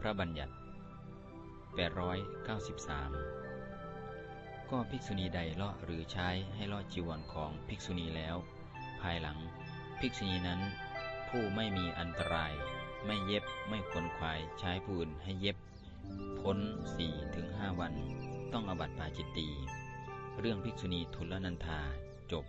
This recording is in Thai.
พระบัญญัติ 893 ก็ภิกษุณีใดเลาะหรือใช้ให้เลาะจีวรของภิกษุณีแล้ว ภายหลังภิกษุณีนั้น ผู้ไม่มีอันตราย ไม่เย็บไม่ขวนควายใช้ผู้อื่นให้เย็บ พ้นสี่ถึงห้าวัน ต้องอบัติปาจิตตีเรื่องภิกษุณีทุลนันธาจบ